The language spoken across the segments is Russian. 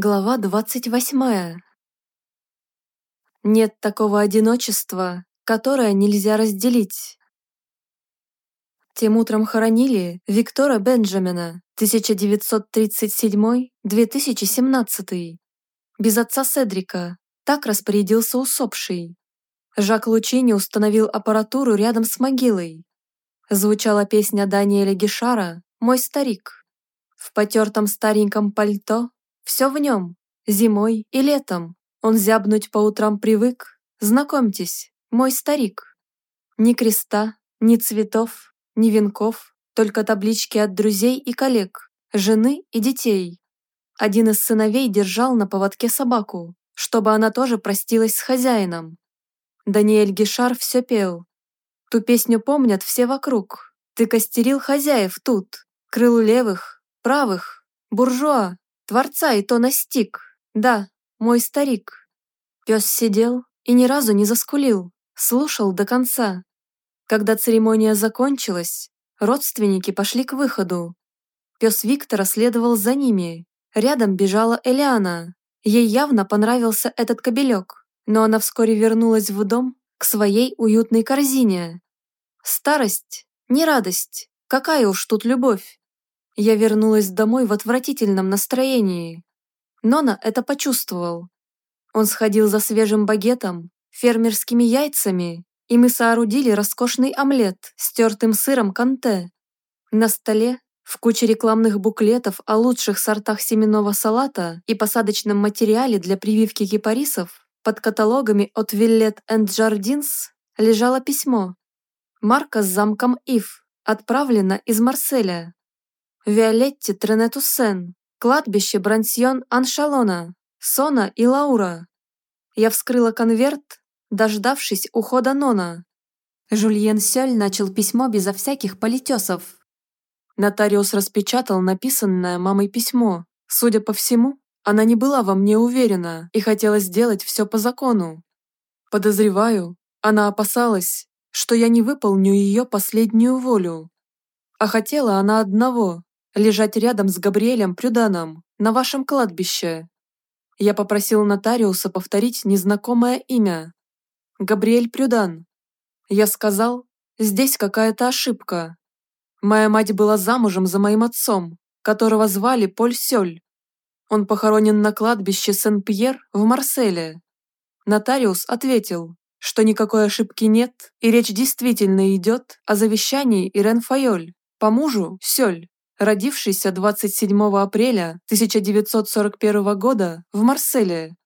Глава двадцать восьмая. Нет такого одиночества, которое нельзя разделить. Тем утром хоронили Виктора Бенджамина, 1937-2017. Без отца Седрика, так распорядился усопший. Жак Лучини установил аппаратуру рядом с могилой. Звучала песня Даниэля Гишара «Мой старик». В потертом стареньком пальто все в нем, зимой и летом. Он зябнуть по утрам привык. Знакомьтесь, мой старик. Ни креста, ни цветов, ни венков, только таблички от друзей и коллег, жены и детей. Один из сыновей держал на поводке собаку, чтобы она тоже простилась с хозяином. Даниэль Гишар все пел. Ту песню помнят все вокруг. Ты костерил хозяев тут, крыл левых, правых, буржуа, Творца и то настиг. Да, мой старик. Пес сидел и ни разу не заскулил, слушал до конца. Когда церемония закончилась, родственники пошли к выходу. Пес Виктора следовал за ними. Рядом бежала Элиана. Ей явно понравился этот кобелек, но она вскоре вернулась в дом к своей уютной корзине. Старость, не радость, какая уж тут любовь. Я вернулась домой в отвратительном настроении. Нона это почувствовал. Он сходил за свежим багетом, фермерскими яйцами, и мы соорудили роскошный омлет с тертым сыром канте. На столе, в куче рекламных буклетов о лучших сортах семенного салата и посадочном материале для прививки кипарисов, под каталогами от Виллет энд Jardins лежало письмо. Марка с замком Ив, отправлено из Марселя. Виолетте Тренетуссен, кладбище Брансьон Аншалона, Сона и Лаура. Я вскрыла конверт, дождавшись ухода Нона. Жульен Сёль начал письмо безо всяких политесов. Нотариус распечатал написанное мамой письмо. Судя по всему, она не была во мне уверена и хотела сделать все по закону. Подозреваю, она опасалась, что я не выполню ее последнюю волю. А хотела она одного лежать рядом с Габриэлем Прюданом на вашем кладбище. Я попросил нотариуса повторить незнакомое имя. Габриэль Прюдан. Я сказал, здесь какая-то ошибка. Моя мать была замужем за моим отцом, которого звали Поль Сёль. Он похоронен на кладбище Сен-Пьер в Марселе. Нотариус ответил, что никакой ошибки нет, и речь действительно идет о завещании Ирен Файоль, по мужу Сёль родившийся 27 апреля 1941 года в Марселе.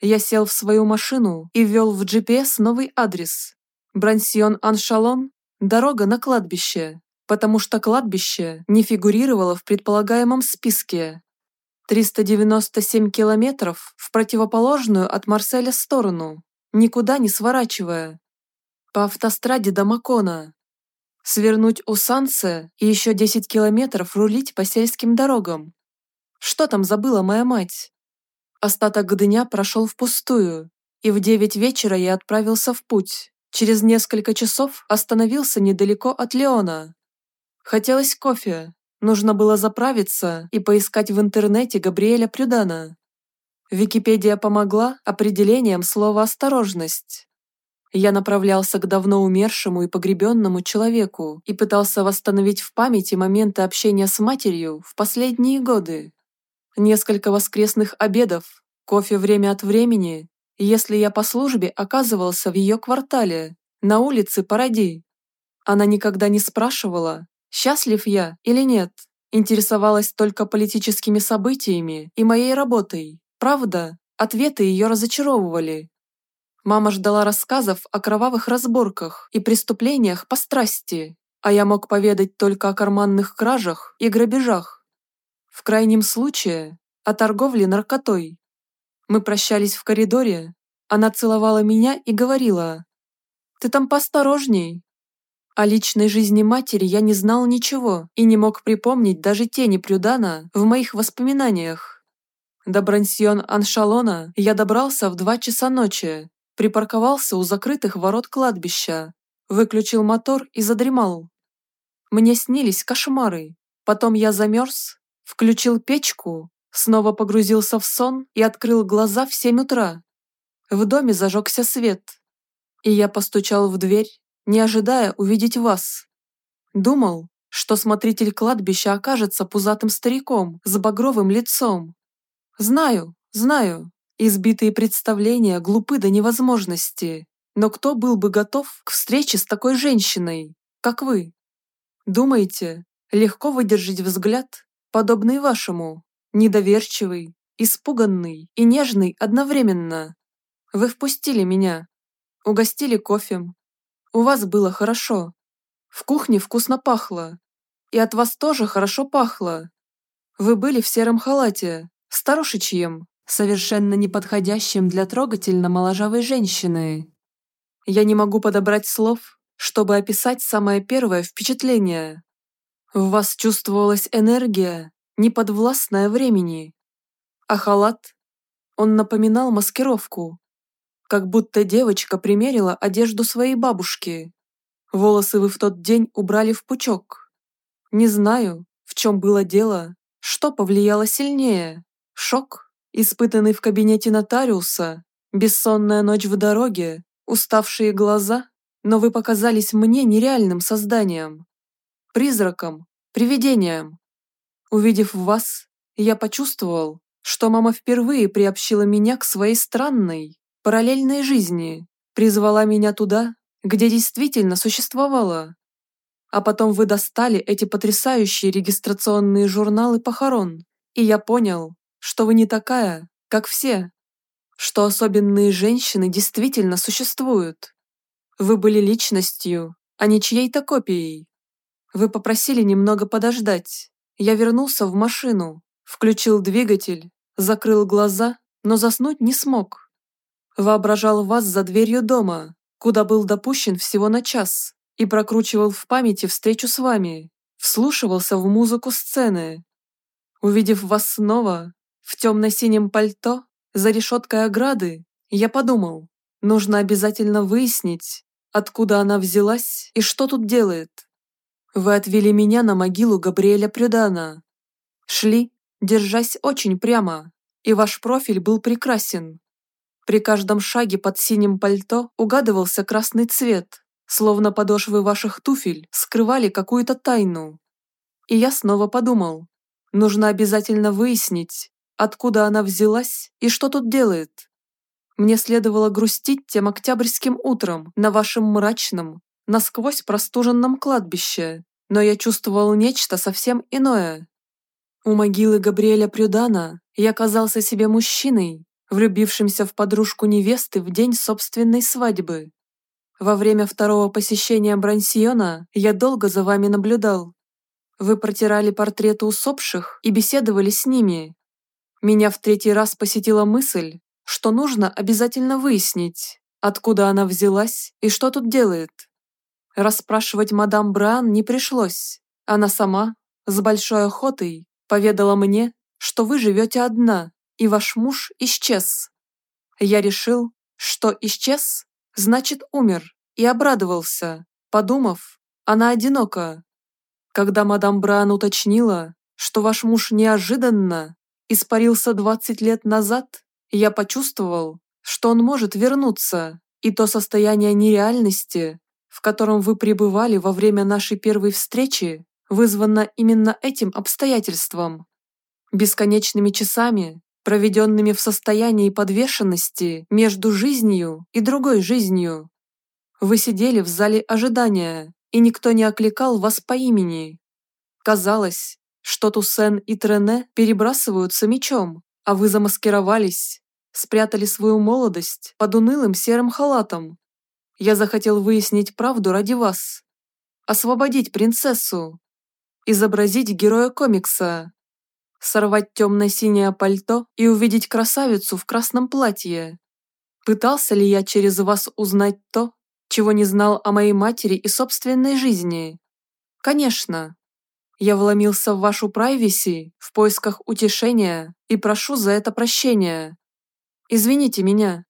Я сел в свою машину и ввел в GPS новый адрес. Брансьон-Аншалон, дорога на кладбище, потому что кладбище не фигурировало в предполагаемом списке. 397 километров в противоположную от Марселя сторону, никуда не сворачивая. По автостраде до Макона, Свернуть у Сансе и еще 10 километров рулить по сельским дорогам. Что там забыла моя мать? Остаток дня прошел впустую, и в 9 вечера я отправился в путь. Через несколько часов остановился недалеко от Леона. Хотелось кофе, нужно было заправиться и поискать в интернете Габриэля Прюдана. Википедия помогла определением слова «осторожность». Я направлялся к давно умершему и погребенному человеку и пытался восстановить в памяти моменты общения с матерью в последние годы. Несколько воскресных обедов, кофе время от времени, если я по службе оказывался в ее квартале, на улице Паради. Она никогда не спрашивала, счастлив я или нет, интересовалась только политическими событиями и моей работой. Правда, ответы ее разочаровывали, Мама ждала рассказов о кровавых разборках и преступлениях по страсти, а я мог поведать только о карманных кражах и грабежах. В крайнем случае, о торговле наркотой. Мы прощались в коридоре, она целовала меня и говорила, «Ты там поосторожней». О личной жизни матери я не знал ничего и не мог припомнить даже тени Прюдана в моих воспоминаниях. До Брансьон-Аншалона я добрался в два часа ночи, припарковался у закрытых ворот кладбища, выключил мотор и задремал. Мне снились кошмары. Потом я замерз, включил печку, снова погрузился в сон и открыл глаза в семь утра. В доме зажегся свет, и я постучал в дверь, не ожидая увидеть вас. Думал, что смотритель кладбища окажется пузатым стариком с багровым лицом. Знаю, знаю, избитые представления глупы до невозможности, но кто был бы готов к встрече с такой женщиной, как вы? Думаете, легко выдержать взгляд, подобный вашему, недоверчивый, испуганный и нежный одновременно? Вы впустили меня, угостили кофе. У вас было хорошо. В кухне вкусно пахло. И от вас тоже хорошо пахло. Вы были в сером халате, старушечьем, совершенно неподходящем для трогательно моложавой женщины. Я не могу подобрать слов, чтобы описать самое первое впечатление. В вас чувствовалась энергия, неподвластная времени. А халат? Он напоминал маскировку. Как будто девочка примерила одежду своей бабушки. Волосы вы в тот день убрали в пучок. Не знаю, в чем было дело, что повлияло сильнее. Шок, испытанный в кабинете нотариуса, бессонная ночь в дороге, уставшие глаза, но вы показались мне нереальным созданием. Призраком, привидением. Увидев вас, я почувствовал, что мама впервые приобщила меня к своей странной, параллельной жизни, призвала меня туда, где действительно существовало. А потом вы достали эти потрясающие регистрационные журналы похорон, и я понял, что вы не такая, как все, что особенные женщины действительно существуют. Вы были личностью, а не чьей-то копией. Вы попросили немного подождать. Я вернулся в машину, включил двигатель, закрыл глаза, но заснуть не смог. Воображал вас за дверью дома, куда был допущен всего на час, и прокручивал в памяти встречу с вами, вслушивался в музыку сцены. Увидев вас снова, в темно-синем пальто, за решеткой ограды, я подумал, нужно обязательно выяснить, откуда она взялась и что тут делает. Вы отвели меня на могилу Габриэля Прюдана. Шли, держась очень прямо, и ваш профиль был прекрасен. При каждом шаге под синим пальто угадывался красный цвет, словно подошвы ваших туфель скрывали какую-то тайну. И я снова подумал, нужно обязательно выяснить, откуда она взялась и что тут делает. Мне следовало грустить тем октябрьским утром на вашем мрачном, насквозь простуженном кладбище, но я чувствовал нечто совсем иное. У могилы Габриэля Прюдана я казался себе мужчиной, влюбившимся в подружку невесты в день собственной свадьбы. Во время второго посещения Брансиона я долго за вами наблюдал. Вы протирали портреты усопших и беседовали с ними. Меня в третий раз посетила мысль, что нужно обязательно выяснить, откуда она взялась и что тут делает. Расспрашивать мадам Бран не пришлось. Она сама, с большой охотой, поведала мне, что вы живете одна, и ваш муж исчез. Я решил, что исчез, значит умер, и обрадовался, подумав, она одинока. Когда мадам Бран уточнила, что ваш муж неожиданно испарился 20 лет назад, я почувствовал, что он может вернуться, и то состояние нереальности, в котором вы пребывали во время нашей первой встречи, вызвано именно этим обстоятельством. Бесконечными часами, проведенными в состоянии подвешенности между жизнью и другой жизнью. Вы сидели в зале ожидания, и никто не окликал вас по имени. Казалось, что Туссен и Трене перебрасываются мечом, а вы замаскировались, спрятали свою молодость под унылым серым халатом. Я захотел выяснить правду ради вас. Освободить принцессу. Изобразить героя комикса, сорвать темно-синее пальто и увидеть красавицу в красном платье. Пытался ли я через вас узнать то, чего не знал о моей матери и собственной жизни? Конечно. Я вломился в вашу прайвеси в поисках утешения и прошу за это прощения. Извините меня.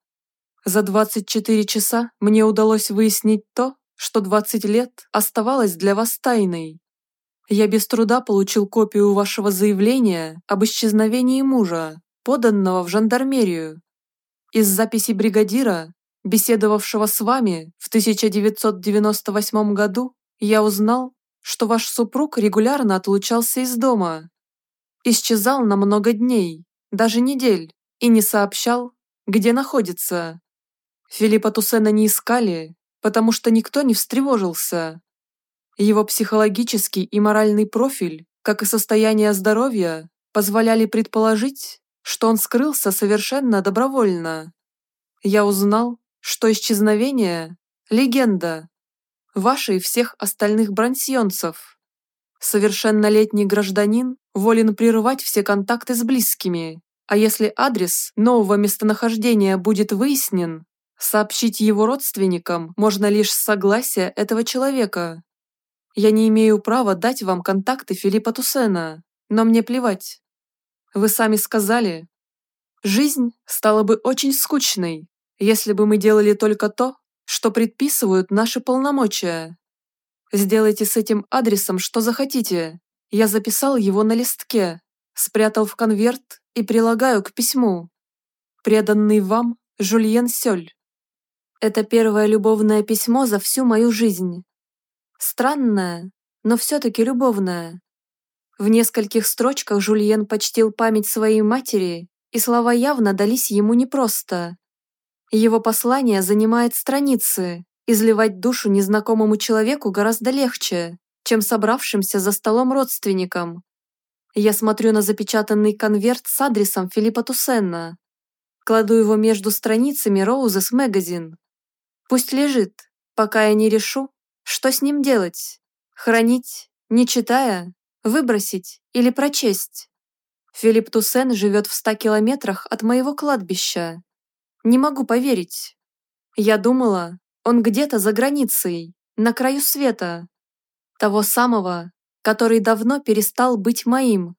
За 24 часа мне удалось выяснить то, что 20 лет оставалось для вас тайной. Я без труда получил копию вашего заявления об исчезновении мужа, поданного в жандармерию. Из записи бригадира, беседовавшего с вами в 1998 году, я узнал, что ваш супруг регулярно отлучался из дома. Исчезал на много дней, даже недель, и не сообщал, где находится. Филиппа Туссена не искали, потому что никто не встревожился. Его психологический и моральный профиль, как и состояние здоровья, позволяли предположить, что он скрылся совершенно добровольно. Я узнал, что исчезновение – легенда. Ваша и всех остальных брансьонцев. Совершеннолетний гражданин волен прерывать все контакты с близкими, а если адрес нового местонахождения будет выяснен, сообщить его родственникам можно лишь с согласия этого человека. Я не имею права дать вам контакты Филиппа Туссена, но мне плевать. Вы сами сказали, жизнь стала бы очень скучной, если бы мы делали только то, что предписывают наши полномочия. Сделайте с этим адресом что захотите. Я записал его на листке, спрятал в конверт и прилагаю к письму. Преданный вам Жульен Сёль. Это первое любовное письмо за всю мою жизнь. Странное, но все-таки любовное. В нескольких строчках Жульен почтил память своей матери, и слова явно дались ему непросто. Его послание занимает страницы, изливать душу незнакомому человеку гораздо легче, чем собравшимся за столом родственникам. Я смотрю на запечатанный конверт с адресом Филиппа Туссенна. Кладу его между страницами Роузес Magazine. Пусть лежит, пока я не решу, что с ним делать. Хранить, не читая, выбросить или прочесть. Филипп Туссен живет в ста километрах от моего кладбища. Не могу поверить. Я думала, он где-то за границей, на краю света. Того самого, который давно перестал быть моим.